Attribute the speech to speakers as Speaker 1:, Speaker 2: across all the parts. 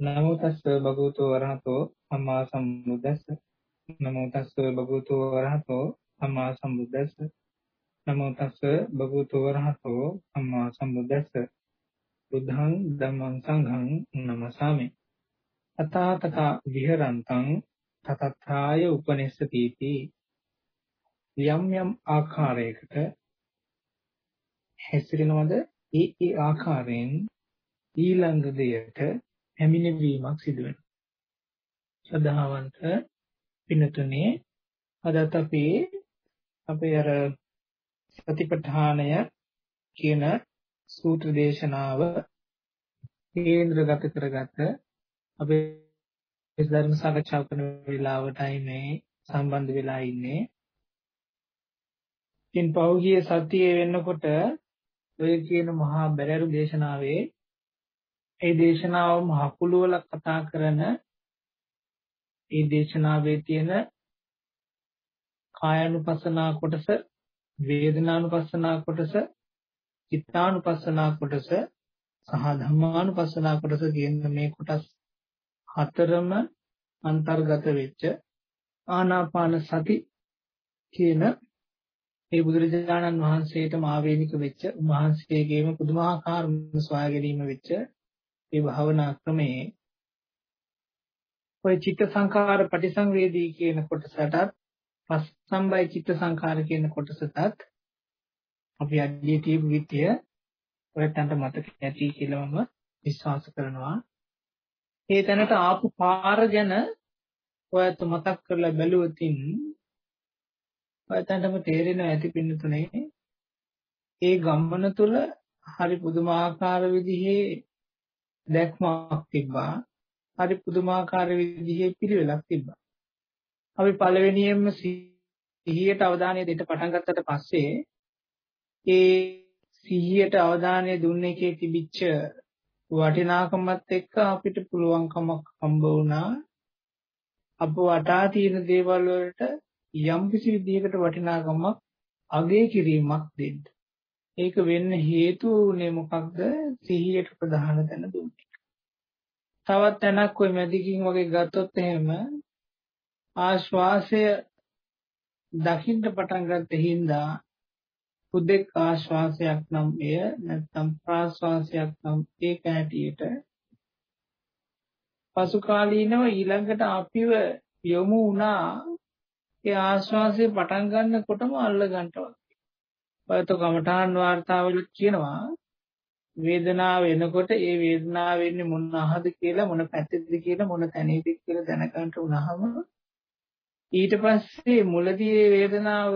Speaker 1: නමෝ තස්ස භගවතු වරහතෝ සම්මා සම්බුද්දස්ස. නමෝ තස්ස භගවතු වරහතෝ සම්මා සම්බුද්දස්ස. නමෝ තස්ස භගවතු වරහතෝ සම්මා සම්බුද්දස්ස. බුද්ධං ධම්මං සංඝං නමසාමි අතා තථා විහරන්තං තතත්ථාය උපනිස්සතිති. යම් යම් ආකාරයකට හැසිරෙනවද? ඒ ඒ ආකාරයෙන් ඊළඟ දෙයට පැමිණීමක් සිදු වෙනවා. සදාවන්ත පිනතුනේ අදත් අපි අපේ අර සතිපට්ඨානය කියන සූත්‍ර දේශනාව කේන්ද්‍රගත කරගත්ත අපේ ධර්ම සාකච්ඡා කරන වෙලාවටයි මේ සම්බන්ධ වෙලා ඉන්නේ. ඉන් පෞගිය සතියේ වෙන්නකොට ඔය කියන මහා බැරරු දේශනාවේ ඒ දේශනාවම හකුළුවල කතා කරන ඒ දේශනාවේ තියෙන කායानुපස්සනා කොටස වේදනානුපස්සනා කොටස චිත්තානුපස්සනා කොටස සහ ධම්මානුපස්සනා කොටස කියන මේ කොටස් හතරම අන්තර්ගත වෙච්ච ආනාපාන සති කියන ඒ බුදුරජාණන් වහන්සේටම ආවේනික වෙච්ච උන්වහන්සේගේම පුදුමාකාර සොයා ගැනීම වෙච්ච ඒ භාවනා ක්‍රමයේ ඔය චිත්ත සංඛාර පටිසංවේදී කියන කොටසටත් පස්සම්බයි චිත්ත සංඛාර කියන කොටසටත් අපි අධ්‍යය තියපු විත්‍ය ඔයයන්ට මතක ඇති කියලා මම විශ්වාස කරනවා. ඒ තැනට ආපු පාර ගැන ඔයත් මතක් කරලා බැලුවොතින් ඔයයන්ටම තේරෙනවා ඇති පින්නතුනේ ඒ ගම්මන තුල හරි පුදුමාකාර විදිහේ දැක්මක් තිබ්බා. හරි පුදුමාකාර විදිහේ පිළිවෙලක් තිබ්බා. අපි පළවෙනියෙන්ම සිහියට අවධානය දෙන්න පටන් ගත්තට පස්සේ ඒ සිහියට අවධානය දුන්න එකේ තිබිච්ච වටිනාකමත් එක්ක අපිට පුළුවන්කමක් හම්බ වුණා අප වටා තියෙන දේවල් වලට යම් කිසි විදිහකට වටිනාකමක් අගය කිරීමක් දෙන්න. ඒක වෙන්න හේතු උනේ මොකක්ද? සිහියට ප්‍රධාන තැන දුන්නේ. තවත් තැනක් ওই මැදිකින් වගේ ගත්තොත් එහෙම ආශ්වාසය දකින්න පටන් ගත්ත හින්දා උදෙක් ආශ්වාසයක් නම් එය නැත්නම් ප්‍රාශ්වාසයක් නම් ඒක ඇටියට පසු කාලීනව ඊළඟට අපිව යොමු වුණා ඒ ආශ්වාසය පටන් ගන්නකොටම අල්ල ගන්නවා ඔයත කමඨාන් වාර්තාවල කියනවා වේදනාව එනකොට ඒ වේදනාව වෙන්නේ මොන අහද කියලා මොන පැත්තේද කියලා මොන තැනේද කියලා දැනගන්න උනහම ඊට පස්සේ මුලදී ඒ වේදනාව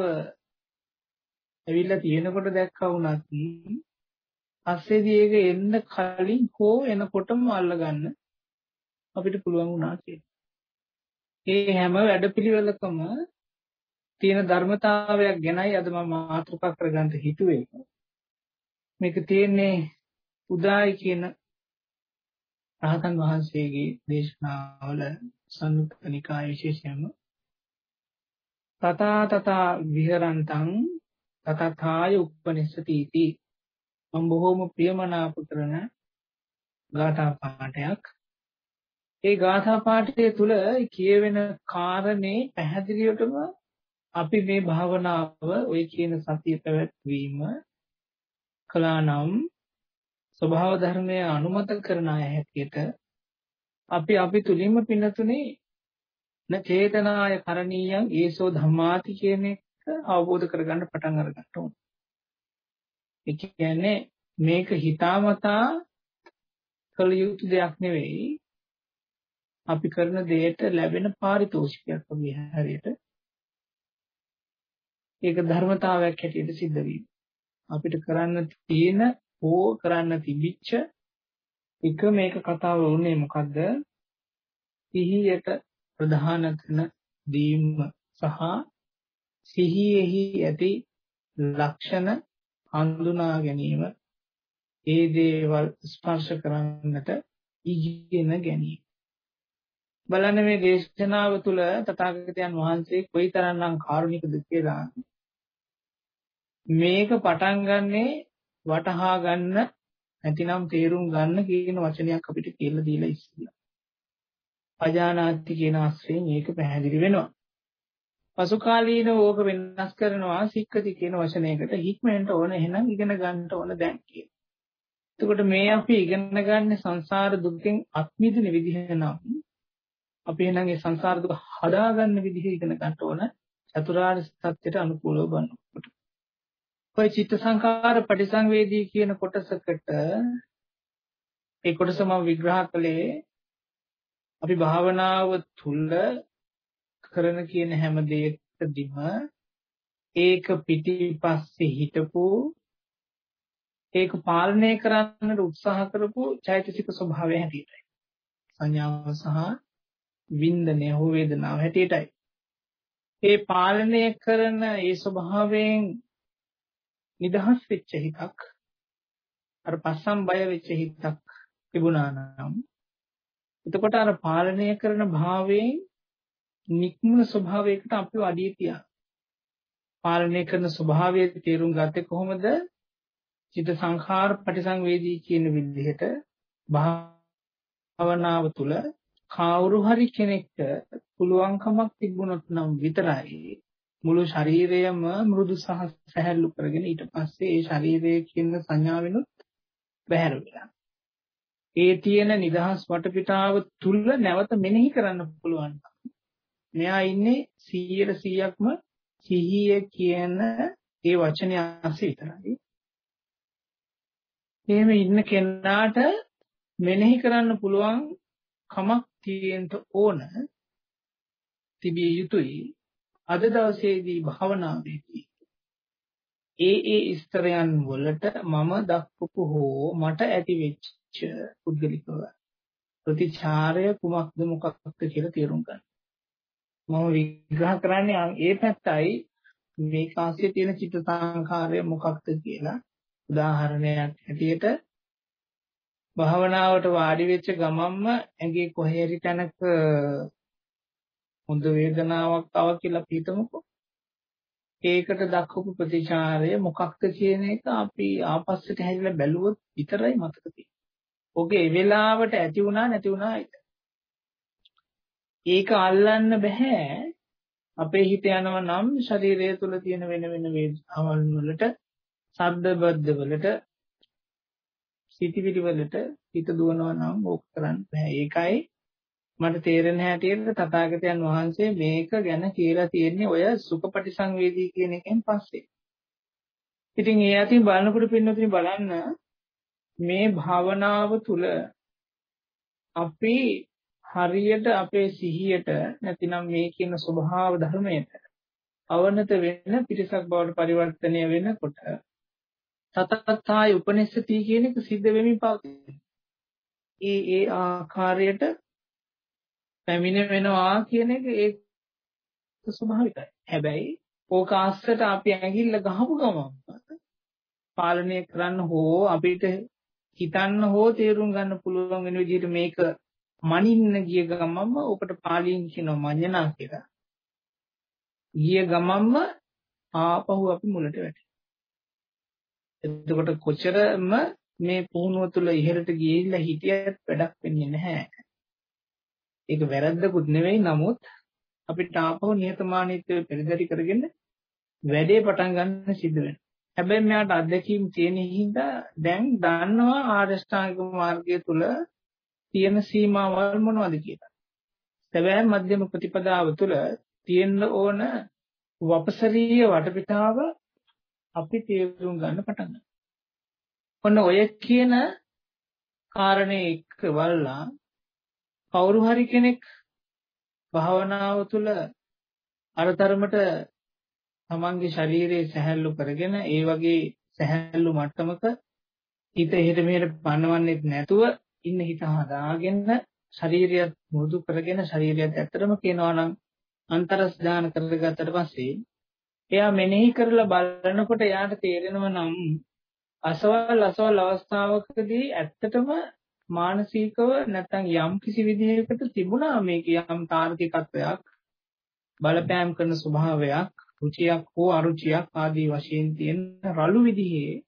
Speaker 1: ඇවිල්ලා තියෙනකොට දැක්කා වුණත් පස්සේදී ඒක එන්න කලින් හෝ එනකොටම අල්ලගන්න අපිට පුළුවන් වුණා කියලා. ඒ හැම වැඩපිළිවෙලකම තියෙන ධර්මතාවයක් ගැනයි අද මම මාතෘකා කරගන්න හිතුවේ. මේක තියෙන්නේ උදායි කියන රහතන් වහන්සේගේ දේශනාවල සංයුක්ත නිකාය විශේෂයෙන්ම. තථා තථා විහරන්තං තතථාය උපනිස්සති इति. මම බොහොම ප්‍රියමනාප කරන ගාථා පාඨයක් ඒ ගාථා පාඨය තුල කියවෙන කාරණේ පැහැදිලිවටම අපි මේ භාවනාව ඔය කියන සතිය පැවැත්වීම කළානම් ස්වභාව ධර්මය අනුමත කරන අය හැටියට අපි අපි තුලින්ම පින්නතුනේ න චේතනාය කරණීයං ඒසෝ ධම්මාති කියන එක අවබෝධ කරගන්න පටන් අරගන්න ඕනේ. ඒ කියන්නේ මේක හිතාමතා කළ යුතු දෙයක් නෙවෙයි. අපි කරන දෙයට ලැබෙන පාරිතෝෂිකයක් වගේ හැරියට ඒක ධර්මතාවයක් හැටියට සිද්ධ වීම. අපිට කරන්න තියෙන හෝ කරන්න තිබිච්ච එක මේක කතාව වුණේ මොකද්ද? සිහියට ප්‍රධාන තන දීම සහ සිහියෙහි ඇති ලක්ෂණ හඳුනා ගැනීම ඒ දේවල් ස්පර්ශ කරන්නට ඉගෙන ගැනීම බලන්න මේ දේශනාව තුළ තථාගතයන් වහන්සේ කොයිතරම්නම් කාරුණිකද කියලා මේක පටන් ගන්නේ වටහා ගන්න නැතිනම් තේරුම් ගන්න කියන වචනයක් අපිට කියලා දීලා ඉස්සෙල්ලා අජානාති කියන ආශ්‍රයෙන් ඒක පැහැදිලි වෙනවා. පසු කාලීනව ඕක වෙනස් කරනවා සික්කති කියන වචනයකට හික්මෙන්ට ඕන එහෙනම් ඉගෙන ගන්න ඕන දැන් කියන. එතකොට මේ අපි ඉගෙන ගන්න සංසාර දුකෙන් අත්මිදින විදිහ නම් අපි එහෙනම් ඒ සංසාර දුක හදාගන්න විදිහ ඉගෙන ගන්න ඕන චතුරාර්ය සත්‍යයට අනුකූලව බලනකොට. ඔය චිත්ත සංකාර පටිසංවේදී කියන කොටසකට ඒ කොටස මම විග්‍රහ කළේ අපි භාවනාව තුල කරන කියන හැම දෙයකදීම ඒක පිටිපස්සේ හිටපු ඒක පාලනය කරන්නට උත්සාහ කරපු චෛතසික ස්වභාවය හැටියටයි. සංඥාව සහ වින්දනය හෝ වේදනාව හැටියටයි. ඒ පාලනය කරන ඒ ස්වභාවයෙන් නිදහස් වෙච්ච හිතක් අර පස්සම් බය වෙච්ච හිතක් තිබුණා නම් එතකොට අර පාලනය කරන භාවයෙන් නික්මුණ ස්වභාවයකට අපිව අඩිය තියා. පාලනය කරන ස්වභාවය තේරුම් ගත්තේ කොහොමද? චිත්ත සංඛාර පටිසංවේදී කියන විදිහට භාවනාව තුළ කවුරු හරි කෙනෙක්ට පුළුවන්කමක් තිබුණොත් නම් විතරයි මුළු ශරීරයම මෘදු සහ සැහැල්ලු කරගෙන ඊට පස්සේ ඒ ශරීරයේ කියන සංඥාවෙනුත් බැහැර වෙලා. ඒ තියෙන නිදහස් වටපිටාව තුල නැවත මෙනෙහි කරන්න පුළුවන්. මෙයා ඉන්නේ 100%ක්ම සිහිය කියන ඒ වචනය ASCII විතරයි. එහෙම ඉන්න කෙනාට මෙනෙහි කරන්න පුළුවන් කමක් තියෙන්න ඕන තිබිය යුතුයි අද දවසේදී භාවනාවේදී ඒ ඒ ස්තරයන් වලට මම දක්වපු හෝ මට ඇති වෙච්ච පුද්ගලිකව ප්‍රතිචාරය කුමක්ද මොකක්ද කියලා තේරුම් ගන්න. මම විග්‍රහ කරන්නේ ඒ පැත්තයි මේ කාසිය තියෙන චිත්ත සංඛාරය මොකක්ද කියලා උදාහරණයක් හැටියට භාවනාවට වාඩි වෙච්ච ගමන්ම ඇඟේ කොහේ හරි තැනක හොඳ වේදනාවක් ආව කියලා හිතමුකෝ. ඒකට දක්වපු ප්‍රතිචාරය මොකක්ද කියන එක අපි ආපස්සට හැරිලා බැලුවොත් විතරයි මතක තියෙන්නේ. ඔගේ ඒ වෙලාවට ඇති වුණා නැති වුණා ඒක අල්ලන්න බෑ. අපේ හිත යනවා නම් ශරීරය තුල තියෙන වෙන වෙන වේදනාවන් වලට, ශබ්ද බද්ද වලට, සිතිවිලි වලට හිත දුවනවා නම් ඕක කරන්න බෑ. ඒකයි මට තේරෙන හැටියට තථාගතයන් වහන්සේ මේක ගැන කියලා තියෙන්නේ ඔය සුඛපටිසංවේදී කියන එකෙන් පස්සේ. ඉතින් ඒ අතින් බලනකොට පින්නතුනි බලන්න මේ භාවනාව තුල අපි හරියට අපේ සිහියට නැතිනම් මේ කියන ස්වභාව ධර්මයට අවනත වෙන පිරිසක් බවට පරිවර්තනය වෙනකොට තතත්තාය උපනිෂති කියන එක සිද්ධ වෙමින් පවතී. ඒ ඒ ආකාරයට පැමිණ වෙනවා කියන එක ඒක ස්වභාවිකයි. හැබැයි ඕක ආස්සට අපි ඇඟිල්ල ගහපු ගමන් පාලනය කරන්න හෝ අපිට හිතන්න හෝ තේරුම් ගන්න පුළුවන් වෙන විදිහට මේක මනින්න ගිය ගමන්ම ඔකට පාලියෙන් කියනවා මඤ්ඤණා කියලා. ගිය ගමන්ම ආපහු අපි මුලට වැටෙනවා. එතකොට කොච්චරම මේ පුහුණුව තුළ ඉහළට ගිහිල්ලා හිටියත් වැඩක් වෙන්නේ නැහැ. ඒක වැරද්දකුත් නෙවෙයි නමුත් අපිට ආපහු නිහතමානීත්වය පෙරදරි කරගෙන වැඩේ පටන් ගන්න සිද්ධ වෙනවා. හැබැයි මෙයාට අත්දැකීම් තියෙන හින්දා දැන් දන්නවා ආරෂ්ඨාංගික මාර්ගය තුල තියෙන සීමාවල් මොනවද කියලා. සැබෑ මධ්‍යම ප්‍රතිපදාව තුල තියෙන්න ඕන වපසරීය වටපිටාව අපි තේරුම් ගන්න පටන් ගන්නවා. ඔන්න ඔය කියන කාරණේ එක්ක වල්ලා කවුරු හරි කෙනෙක් භාවනාව තුළ අරතරමට තමන්ගේ ශරීරයේ සැහැල්ලු කරගෙන ඒ වගේ සැහැල්ලු මට්ටමක හිත එහෙට මෙහෙට පනවන්නේ නැතුව ඉන්න හිත හදාගෙන ශරීරයත් මෘදු කරගෙන ශරීරයත් ඇත්තටම කියනවා නම් අන්තරස් දාන කරගත්තට පස්සේ එයා මෙනෙහි කරලා බලනකොට එයාට තේරෙනව නම් අසවල් අසවල් අවස්ථාවකදී ඇත්තටම මානසිකව නැත්නම් යම් කිසි විදිහකට තිබුණා මේක යම් තාර්කිකත්වයක් බලපෑම් කරන ස්වභාවයක් රුචියක් හෝ අරුචියක් ආදී වශයෙන් තියෙන රළු විදිහේ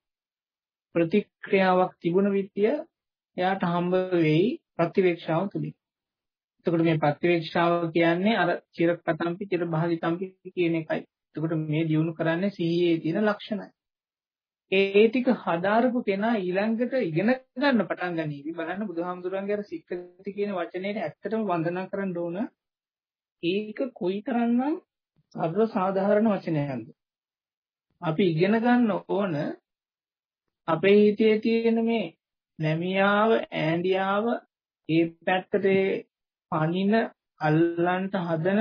Speaker 1: ප්‍රතික්‍රියාවක් තිබුණ විදිය එයාට හම්බ වෙයි ප්‍රතිවේක්ෂාව තුලින්. එතකොට මේ ප්‍රතිවේක්ෂාව කියන්නේ අර චිර කතම්පි චිර භාවිතම්පි කියන එකයි. එතකොට මේ දියුණු කරන්නේ සිහියේ තියෙන ලක්ෂණයි. ඒ ටික හදාරපු කෙනා ඊළඟට ඉගෙන ගන්න පටන් ගනීවි. බලන්න බුදුහාමුදුරන්ගේ අර සික්කති කියන වචනේට ඇත්තටම වන්දනා කරන්න ඕන. ඒක කොයිතරම්නම් සර්ව සාධාරණ වචනයක්ද? අපි ඉගෙන ගන්න ඕන අපේ හිතේ තියෙන මේ නැමියාව ඈඳියාව ඒ පැත්තට පනින අල්ලන්ට හදන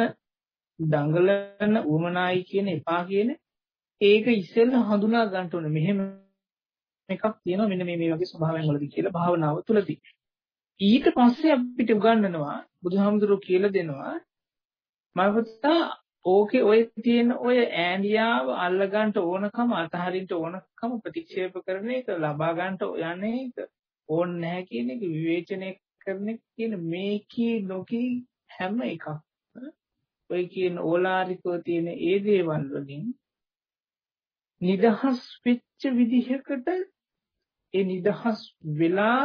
Speaker 1: දඟලන උමනායි කියන එපා කියන ඒක ඉස්සෙල්ලා හඳුනා ගන්න ඕනේ. මෙහෙම එකක් තියෙනවා මෙන්න මේ මේ වගේ ස්වභාවයන් වලදී කියලා භාවනාව තුළදී. ඊට පස්සේ අපිට උගන්වනවා බුදුහාමුදුරුවෝ කියලා දෙනවා මම ඕකේ ඔය තියෙන ඔය ඈඳියාව අල්ලගන්න ඕනකම අතහරින්න ඕනකම ප්‍රතික්ෂේප කරන එක ලබා ගන්න යන්නේ ඒක ඕනේ නැහැ කියන එක විවේචනය කරන කියන මේකී නොකී හැම එකක් ඔය කියන ඕලාරිකව තියෙන ඒ දේවල් වලින් නිදහස් වෙච්ච විදිහකට ඒ නිදහස් වෙලා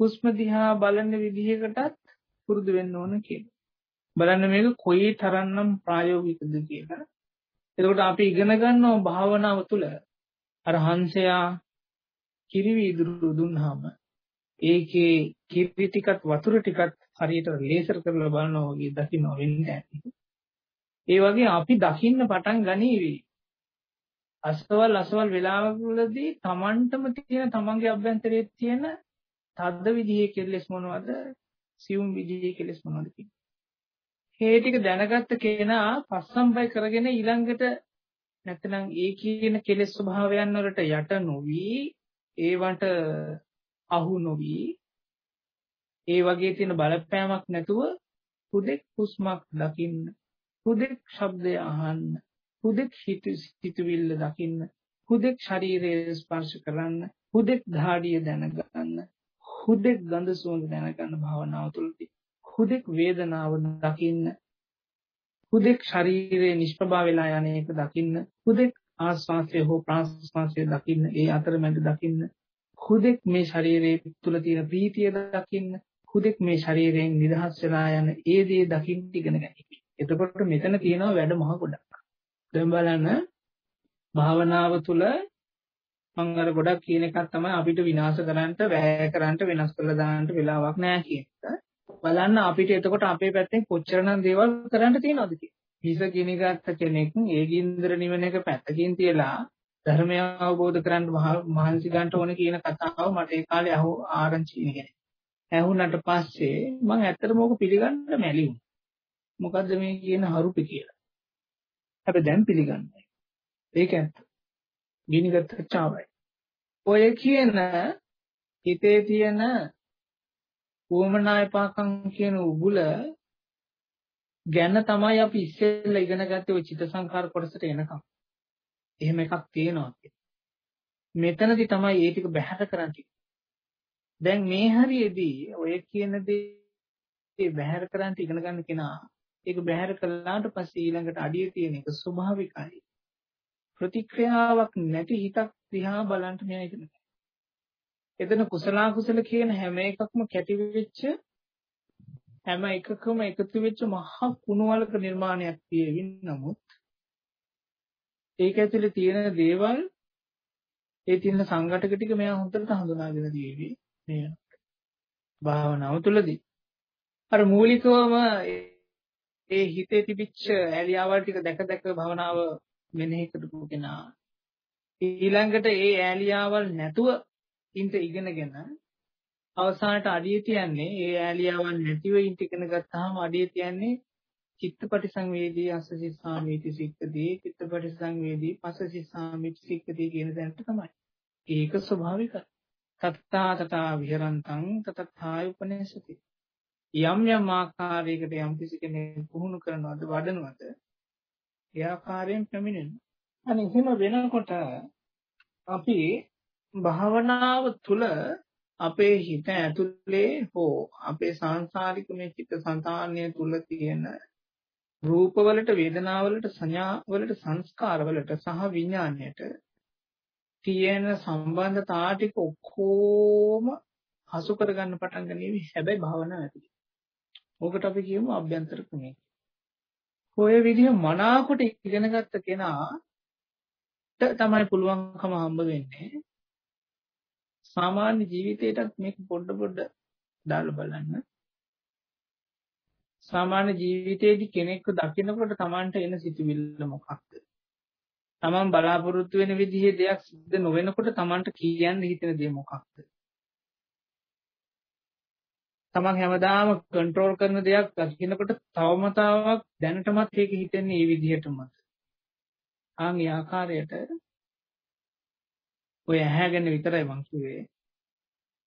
Speaker 1: හුස්ම දිහා බලන විදිහකටත් පුරුදු වෙන්න ඕන කියලා. බලන්න මේක කොයි තරම්නම් ප්‍රායෝගිකද කියලා. එතකොට අපි ඉගෙන ගන්නවා භාවනාව තුළ අර හංසයා කිරි වීදුරු දුන්නාම ඒකේ කිරි ටිකත් වතුර ටිකත් හරියට ලේසර් කරලා බලනවා වගේ දකින්න වෙන්නේ නැහැ. ඒ වගේ අපි දකින්න පටන් ගනීවි. අසවල් අසවල් වෙලාවකදී Tamanටම තියෙන Tamanගේ අභ්‍යන්තරයේ තියෙන තද්ද විදිහේ කෙලෙස් මොනවද? සියුම් විදිහේ කෙලෙස් මොනවද කියන්නේ. මේ ටික දැනගත්ත කෙනා පස්සම්බයි කරගෙන ඊළඟට නැත්නම් ඒ කියන කෙලෙස් ස්වභාවයන් වලට යට නොවි ඒවට අහු නොවි ඒ වගේ තියෙන බලපෑමක් නැතුව හුදෙක් හුස්මක් දකින්න හුදෙක් ශබ්දය අහන්න හුදෙක් හිතවිල්ල දකින්න හුදෙක් ශරීරයේ ස්පර්ශ කරන්න හුදෙක් ධාඩිය දැනගන්න හුදෙක් ගඳ සුවඳ දැනගන්න භාවනාව තුළදී හුදෙක් වේදනාව දකින්න හුදෙක් ශරීරයේ නිෂ්ප්‍රභා වෙලා යන එක දකින්න හුදෙක් ආස්වාසය හෝ ප්‍රාස්වාසය දකින්න ඒ අතරමැද දකින්න හුදෙක් මේ ශරීරයේ තුල තියෙන ප්‍රීතිය දකින්න හුදෙක් මේ ශරීරයෙන් නිදහස් වෙලා යන ඒ දේ දකින්න ඉගෙන ගන්න. එතකොට මෙතන තියෙනවා වැඩ මහ ගොඩක්. දැන් බලන්න භාවනාව තුළ මම අර ගොඩක් කියන එකක් තමයි අපිට විනාශ කරන්නට, වැය කරන්නට, වෙනස් කරලා දාන්නට වෙලාවක් නැහැ කියන එක. බලන්න අපිට එතකොට අපේ පැත්තෙන් කොච්චරනම් දේවල් කරන්න තියෙනවද කියලා. හිස ගිනිගත්ත කෙනෙක් ඒ ගින්දර නිවන එක පැත්තකින් තියලා ධර්මය අවබෝධ කරගන්න මහන්සි ගන්න ඕන කියන කතාව මට ඒ කාලේ අහු ආරංචි ඉගෙන. ඇහුණට පස්සේ මම ඇත්තටම ඕක පිළිගන්න මැලි වුණා. මොකද්ද මේ කියන හරුපි කියලා. හැබැයි දැන් පිළිගන්නේ. ඒක ඇත්ත. ගිනිගත් චාවයි. ඔය කියන හිතේ තියෙන උවමනායපාකම් කියන උගුල ගැන තමයි අපි ඉස්සෙල්ලා ඉගෙන ගත්තේ ওই චිත්ත සංකාර කොටසට එනකම්. එහෙම එකක් තියෙනවා මෙතනදි තමයි ඒ ටික බැහැර කරන්නේ. දැන් මේ හරියේදී ඔය කියන දේ බැහැර කරන්න ඉගෙන ගන්න කෙනා ඒක බැහැර කළාට පස්සේ ඊළඟට අඩිය තියෙන එක ස්වභාවිකයි. ප්‍රතික්‍රියාවක් නැති හිතක් දිහා බලන්න මෙයා ඉගෙන ගන්න. එතන කුසල කුසල කියන හැම එකක්ම කැටි වෙච්ච හැම එකකම එකතු වෙච්ච මහා කුණුවලක නිර්මාණයක් තියෙවින් නමුත් ඒක ඇතුලේ තියෙන දේවල් ඒ තියෙන සංඝටක ටික මෙයා හොඳට හඳුනාගෙන තියෙවි මේ භාවනාව තුළදී අර මූලිකවම ඒ හිතේ තිබිච්ච ඇලියාවල් ටික දැක දැක භවනාව මෙනෙහි කරපු කෙනා ඊළඟට ඒ ඇලියාවල් නැතුව ඉන්ට ඉගෙනගෙන අවසානට අඩිය තියන්නේ ඒ ඇලියාවල් නැතිව ඉන්ට ඉගෙන ගත්තාම අඩිය තියන්නේ චිත්තපටි සංවේදී අසසි සාමීති සික්කදී චිත්තපටි සංවේදී පසසි සාමීති සික්කදී කියන තැනට තමයි. ඒක ස්වභාවිකයි. තත්තා තතා විහරන්තං තතත්ථාය උපනේසති. යම් යම් ආකාරයකට යම් කිසි කෙනෙක් පුහුණු කරනවද වඩනවද ඒ ආකාරයෙන් පැමිණෙනවා. අනේ එහෙම වෙනකොට අපි භාවනාව තුළ අපේ හිත ඇතුලේ හෝ අපේ සංසාරික මේ චිත්ත සංතානය තුල තියෙන රූපවලට වේදනාවලට සංඥාවලට සංස්කාරවලට සහ විඥාණයට තියෙන සම්බන්ධතා ටික ඔක්කොම හසු කරගන්න පටන් ගන්නේ හැබැයි භාවනාව ඇතුලේ. ඕකට අපි කියමු අභ්‍යන්තර ක්‍රමය. ඔය විදිහ මනාකොට ඉගෙන ගත්ත කෙනාට තමයි පුළුවන්කම හම්බ වෙන්නේ සාමාන්‍ය ජීවිතේටත් මේක පොඩ පොඩ දාලා බලන්න. සාමාන්‍ය ජීවිතයේදී කෙනෙක්ව දකිනකොට Tamanට එන සිතුවිල්ල මොකක්ද? Taman බලාපොරොත්තු වෙන විදිහේ දෙයක් සිද්ධ නොවෙනකොට Tamanට කියන්න හිතෙන දේ මොකක්ද? Taman හැමදාම කන්ට්‍රෝල් කරන දෙයක් දකිනකොට තවමතාවක් දැනටමත් ඒක හිතෙන්නේ මේ විදිහටම. ආන් ඒ ආකාරයට ඔය ඇහැගෙන විතරයි මං කිව්වේ.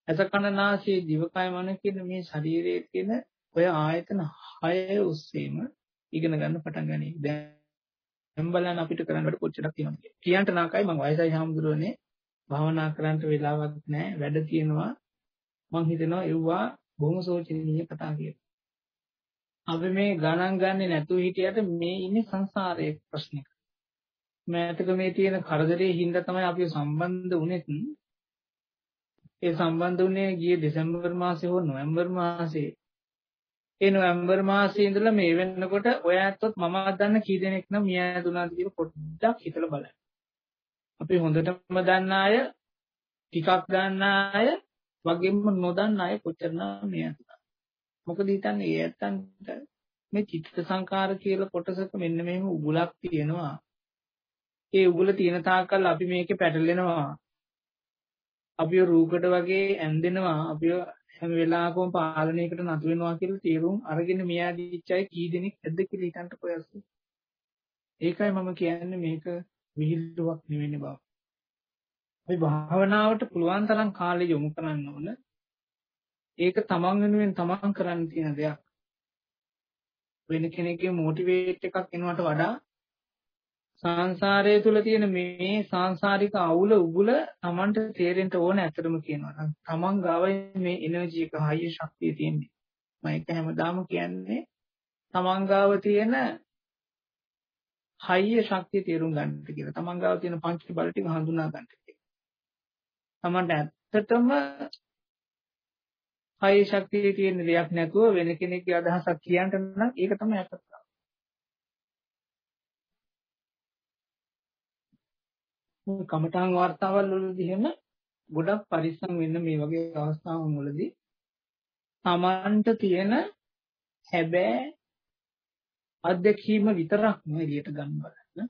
Speaker 1: ඇස කන නාසය දිවකය මන කියන මේ ශරීරයේ තියෙන ඔය ආයතන 6 ඔස්සේම ඉගෙන ගන්න පටන් ගනී. දැන් බලන්න අපිට කරන්න වැඩ කොච්චරක් තියෙනවද කියලා. කියන්ට නාකයි මං වයසයි හාමුදුරනේ භාවනා කරන්න වෙලාවක් නැහැ. වැඩ තියෙනවා. මං හිතනවා එව්වා බොහොම සෝචනීය කතා කියලා. අපි මේ ගණන් ගන්නේ නැතුව හිටියට මේ ඉන්නේ සංසාරයේ ප්‍රශ්නයක්. මෑතක මේ තියෙන කරදරේ හින්දා තමයි අපි සම්බන්ධ වුනේ. ඒ සම්බන්ධ වුණේ ගිය දෙසැම්බර් මාසේ හෝ නොවැම්බර් මාසේ. ඒ නොවැම්බර් මාසේ ඉඳලා මේ වෙනකොට ඔය ඇත්තොත් මම දන්න කී දෙනෙක් නම් මිය ඇදුනාද කියලා පොඩ්ඩක් හිතලා බලන්න. අපි හොඳටම දන්න අය, ටිකක් දන්න අය, වගේම නොදන්න අය කොච්චරනම් මිය ඇදුනා. මොකද හිතන්නේ ඒ ඇත්තන්ට මේ චිත්ත සංකාර කියලා කොටසක මෙන්න මෙහෙම උගුලක් තියෙනවා. ඒ උගුල තියෙන තාක්කල් අපි මේකේ පැටලෙනවා. අපිව රූකඩ වගේ ඇඳෙනවා. අපිව හැම වෙලාවකම පාලනයකට නතු වෙනවා කියලා තීරුම් අරගෙන මියාදීච්චයි කී දෙනෙක් ඇද්ද කියලා හිතන්න කොයස්ස. ඒකයි මම කියන්නේ මේක විහිළුවක් නෙවෙයි බව. අපි භාවනාවට පුළුවන් තරම් කාලය යොමු කරන්න ඕන. ඒක තමන් වෙනුවෙන් තමන් කරන්න තියෙන දෙයක්. වෙන කෙනෙක්ගේ මොටිවේට් එකක් එනවට වඩා සංසාරය තුල තියෙන මේ සංසාරික අවුල උගුල Tamanට තේරෙන්න ඕන ඇත්තටම කියනවා. Taman ගාව මේ එනර්ජි එක හයිය ශක්තිය තියෙන්නේ. මම ඒක හැමදාම කියන්නේ Taman ගාව තියෙන හයිය ශක්තිය තේරුම් ගන්නට කියලා. Taman ගාව තියෙන පංච බල ටික හඳුනා ගන්නට තමන්ට ඇත්තටම කාය ශක්තිය තියෙන දෙයක් නැතුව වෙන කෙනෙක්ගේ අදහසක් කියන්න නම් ඒක තමයි ඇත්ත. කමඨාන් වර්තාවල් වලදී එහෙම ගොඩක් පරිස්සම් වෙන්න මේ වගේ අවස්ථාවන් වලදී තමන්ට තියෙන හැබැයි අධ්‍යක්ීම විතරක්ම එළියට ගන්න බලන්න.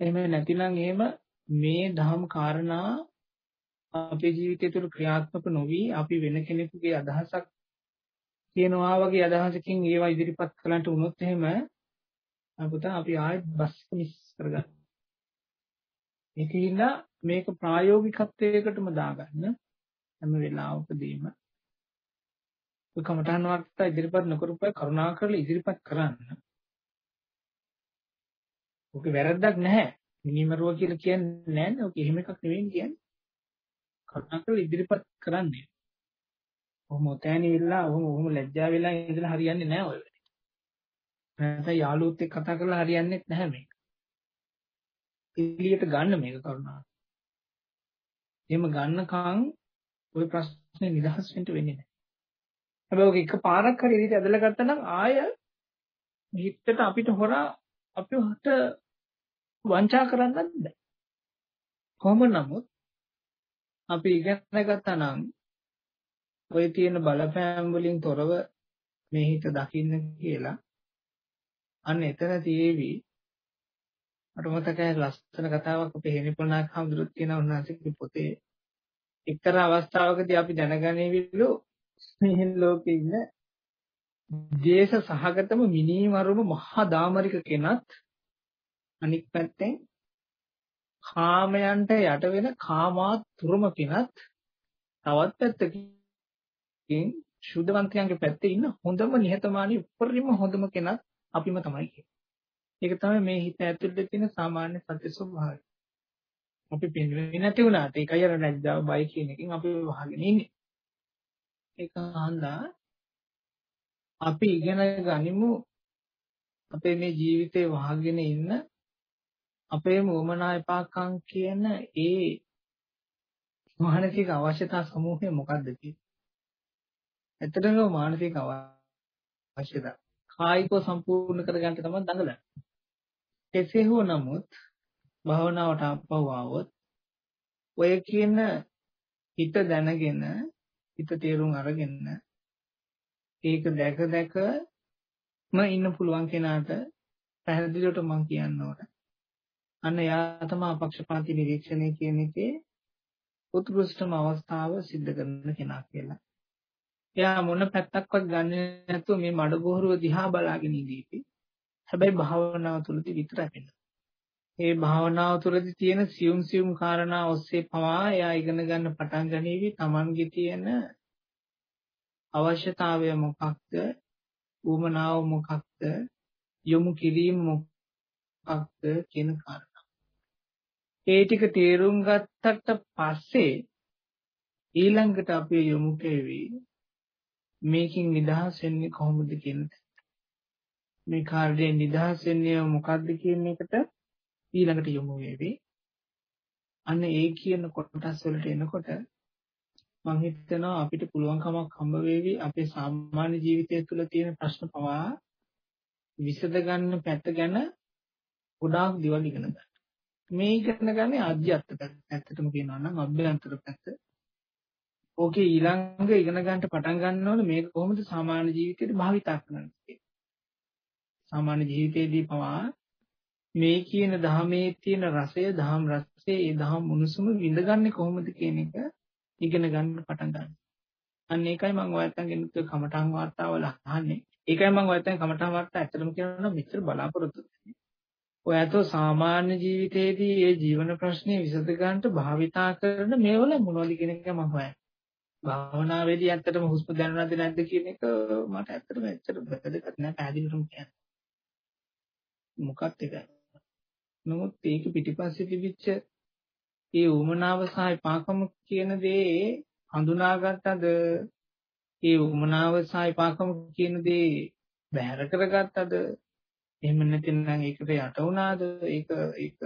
Speaker 1: එහෙම නැතිනම් එහෙම මේ ධම් කාරණා අපේ ජීවිතය තුළ ක්‍රියාත්මක නොවි අපි වෙන කෙනෙකුගේ අදහසක් කියනවා වගේ අදහසකින් ඒවා ඉදිරිපත් කළාට වුණොත් එහෙම අපුත අපි ආයෙත් බස් මිස් කරගන්නවා. ඒකින්ද මේක ප්‍රායෝගිකත්වයකටම දාගන්න හැම වෙලාවකදීම ඔය කමඨාන් වාර්තා ඉදිරිපත් නොකරපුවා කරුණාකරලා ඉදිරිපත් කරන්න. ඔක වැරද්දක් නැහැ. මිනිමරුව කියලා කියන්නේ නැහැ. ඔක එහෙම එකක් නෙවෙයි කියන්නේ. කරුණාකරලා ඉදිරිපත් කරන්න. ඔහොම තෑනිවිලා ඔහොම ඔහොම ලැජ්ජා වෙලා ඉඳලා හරියන්නේ නැහැ ඔය වැඩේ. නැත්නම් යාළුවොත් එක්ක කතා කරලා හරියන්නේ නැහැ මේක. එළියට ගන්න මේක කරුණාව. එහෙම ගන්නකම් ওই ප්‍රශ්නේ නිදහස් වෙන්න වෙන්නේ නැහැ. හැබැයි ඔක එක පාරක් හරි ඉතින් ඇදලා ගත්තා නම් ආය හිතට අපිට හොරා අපිට වංචා කරන්නත් බෑ. කොහොම නමුත් අපි ඉගෙන ගත්තා නම් ඔය තියෙන බලපෑම් වලින් තොරව මේ හිත දකින්න කියලා අන්න එතන තියේවි. මට මතකයි ලස්සන කතාවක් අපේ හේනිපොල්නායක හඳුරුත් කියන උන්වහන්සේගේ පොතේ. එක්තරා අවස්ථාවකදී අපි දැනගැනීවිලු මේ ලෝකේ ඉන්න දේශ සහගතම මිනිමරුම මහා දාමරික කෙනත් අනික් පැත්තෙන් කාමයන්ට යට වෙන කාමාතුරම කෙනත් තවත් පැත්තකින් ශුද්ධවන්තයන්ගේ පැත්තේ ඉන්න හොඳම නිහතමානී උපරිම හොඳම කෙනත් අපිම තමයි කියන්නේ. ඒක තමයි මේ හිත ඇතුළේ තියෙන සාමාන්‍ය සත්‍ය ස්වභාවය. අපි පෙන්වෙන්නේ නැති වුණාට ඒකයි අර නැද්දාව බයි කියන එකෙන් අපි වහගෙන ඉන්නේ. ඒක හන්දා අපි ඉගෙන ගනිමු අපේ මේ ජීවිතේ වහගෙන ඉන්න අපේ මොමනා එපාකම් කියන ඒ මානසික අවශ්‍යතා සමූහය මොකක්ද කියන්නේ? ඇත්තටම මානසික අවශ්‍යතා අවශ්‍යද? කායිකව සම්පූර්ණ කරගන්න තමයි දඟලන්නේ. කෙසේ හෝ නමුත් භවනාවට අපව આવොත් ඔය කියන හිත දැනගෙන හිත තේරුම් අරගෙන ඒක දැක දැකම ඉන්න පුළුවන් කෙනාට පැහැදිලිවට මම කියන්න ඕන. අන්න එයා තමයි අපක්ෂපාතී නිරීක්ෂණය කියන එකේ උත්කෘෂ්ඨම අවස්ථාව සිද්ධ කරන කෙනා කියලා. එයා මොන පැත්තක්වත් ගන්නේ නැතුව මේ මඩගොහරුව දිහා බලාගෙන ඉඳීපි. හැබැයි භාවනාව තුළදී විතරයි වෙන්නේ. ඒ භාවනාව තුළදී තියෙන සියුම් සියුම් කාරණා ඔස්සේ පවා එයා ඉගෙන ගන්න පටන් ගනීවි Tamanගේ තියෙන අවශ්‍යතාවය මොකක්ද? උමනාව මොකක්ද? යොමු කිරීම මොකක්ද කියන කාරණා. ඒ ටික තේරුම් ගත්තට පස්සේ ඊළඟට අපි යොමු කෙවි මේකින් නිදහස් වෙන්නේ කොහොමද කියන මේ කාර්යයෙන් නිදහස් වෙන්නේ මොකක්ද කියන එකට ඊළඟට යොමු වෙවි. අන්න ඒ කියන කොටස් වලට එනකොට මම හිතනවා අපිට පුළුවන්කමක් හම්බ වෙවි අපේ සාමාන්‍ය ජීවිතය තුළ තියෙන ප්‍රශ්න පවා විසඳ ගන්න පැත්ත ගැන ගොඩාක් දේවල් ඉගෙන ගන්න. මේ ඉගෙන ගන්නේ ආධ්‍යාත්මික පැත්ත. ඇත්තටම කියනවා නම් අභ්‍යන්තර පැත්ත. ඕකේ ඊළඟ ඉගෙන ගන්නට පටන් ගන්න ඕනේ මේක කොහොමද සාමාන්‍ය ජීවිතේට භාවිතා කරන්නේ සාමාන්‍ය ජීවිතේදී පවා මේ කියන ධහමේ තියෙන රසය, ධහම් රසය, ඒ ධහම් මුනුසුම විඳගන්නේ කොහොමද කියන එක ඉගෙන ගන්න පටන් ගන්න. අන්න ඒකයි මම ඔයයන්ගෙන් උත්තර කමඨං වාර්තාවල අහන්නේ. ඒකයි මම ඔයයන් කමඨං වාර්තා ඇත්තටම කියනවා නම් මෙච්චර බලාපොරොත්තු වෙන්නේ. ඔයතෝ සාමාන්‍ය ජීවිතයේදී මේ ජීවන ප්‍රශ්නේ විසඳ ගන්නට භාවිතා කරන මේවල මොනවද කියන එක මම හොයන්නේ. භාවනාවේදී ඇත්තටම හුස්ම දැනුණාද නැද්ද කියන එක මට ඇත්තටම ඇත්තට වැදගත් නෑ පැහැදිලිවම කියන්න. මොකක්ද ඒක? නමුත් ඒක පිටිපස්සේ තිබිච්ච ඒ උමනාව සහ පාකම කියන දේ හඳුනාගත්තද ඒ උමනාව සහ පාකම කියන දේ බැහැර කරගත්තද එහෙම නැත්නම් ඒකට යට වුණාද ඒක ඒක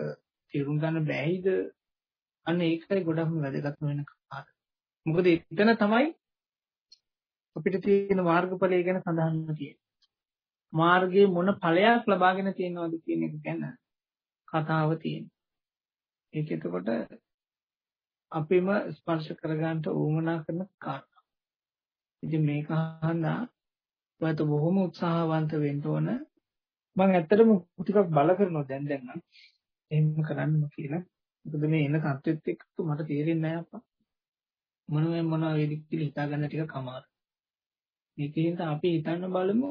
Speaker 1: තේරුම් ගන්න බැහැයිද අන්න ඒකයි ගොඩක්ම වැදගත් වෙන කාරණා. මොකද එතන තමයි අපිට තියෙන මාර්ගඵලය ගැන සඳහන් තියෙන්නේ. මාර්ගයේ මොන ඵලයක් ලබාගෙන තියෙනවද කියන එක ගැන කතාව තියෙනවා. ඒක එතකොට අපිම ස්පර්ශ කරගන්න උවමනා කරන කාරණා. ඉතින් මේක අහන්නා ඔයත් බොහොම උත්සාහවන්ත වෙන්න ඕන. මම ඇත්තටම ටිකක් බල කරනවා දැන් දැන් නම් එහෙම කරන්නම කියලා. මොකද මේ එන තත්ත්වෙත් එක්ක මට තේරෙන්නේ නැහැ අප්පා. මොනවා මොනවා වේද කියලා හිතා ගන්න ටිකක් අමාරුයි. මේකෙන් අපි හිතන්න බලමු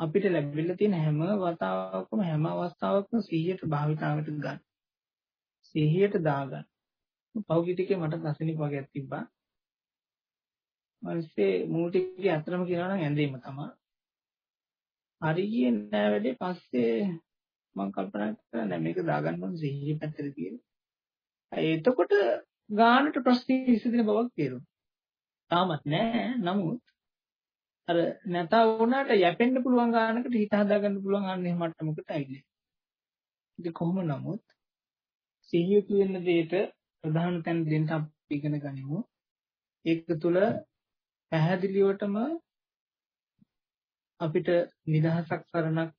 Speaker 1: අපිට ලැබිලා තියෙන හැම වතාවකම හැම අවස්ථාවකම 100ට භාවිතාවට ගන්න. 100ට දාගන්න. පෞගි ටිකේ මට දසනික වගේක් තිබ්බා. ඊපස්සේ මූ ටිකේ අතරම කියනවා නම් ඇඳීම තමයි. හරි ගියේ නෑ වැඩේ පස්සේ මම කල්පනා කරා නෑ මේක දාගන්න ඕනේ 100 පැත්තට කියලා. එතකොට ගානට ප්‍රශ්නේ විසඳෙන බවක් තේරුණා. තාමත් නෑ නමුත් අර නැතා වුණාට යැපෙන්න පුළුවන් ගානකට හිත හදාගන්න පුළුවන් අන්නේ මට්ටමකට ඇවිල්ලා. ඉතින් කොහොම නමුත් සිහිය කියන දෙයට ප්‍රධාන තැන දෙන්න අපි ඉගෙන ගනිමු. ඒක තුළ පැහැදිලිවටම අපිට නිදහසක් සරණක්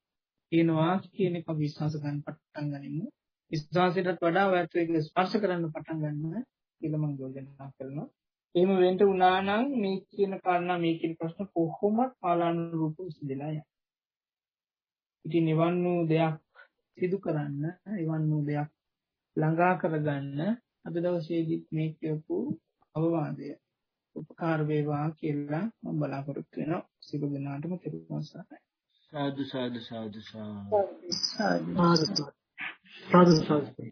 Speaker 1: තියෙනවා කියන එක විශ්වාස ගන්න පටන් ගනිමු. විශ්වාසයටත් වඩා ඔයත් ඒක ස්පර්ශ කරන්න පටන් ගන්න කියලා මම යෝජනා කරනවා. එහෙම වෙන්න උනා නම් මේ කියන කාරණා මේ කියන ප්‍රශ්න කොහොමද කාලානුරූපව විසඳලා යන්නේ. ඉතින් නිවන් වූ දෙයක් සිදු කරන්න, නිවන් වූ දෙයක් ළඟා කරගන්න අද දවසේදී මේ කියපු අවවාදය උපකාර වේවා කියලා මම බලාපොරොත්තු වෙනවා. සියලු දෙනාටම තෙරුවන් සරණයි.
Speaker 2: සාදු සාදු සාදු
Speaker 1: සාදු සාදු සාදු